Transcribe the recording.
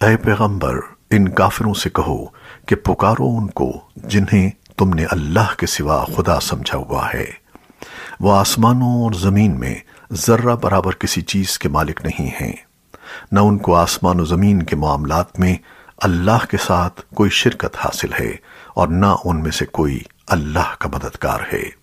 اے پیغمبر، ان کافروں سے کہو کہ پکارو ان کو جنہیں تم نے اللہ کے سوا خدا سمجھا ہوا ہے۔ وہ آسمانوں اور زمین میں ذرہ برابر کسی چیز کے مالک نہیں ہیں۔ نہ ان کو آسمان و زمین کے معاملات میں اللہ کے ساتھ کوئی شرکت حاصل ہے اور نہ ان میں سے کوئی اللہ کا مددگار ہے۔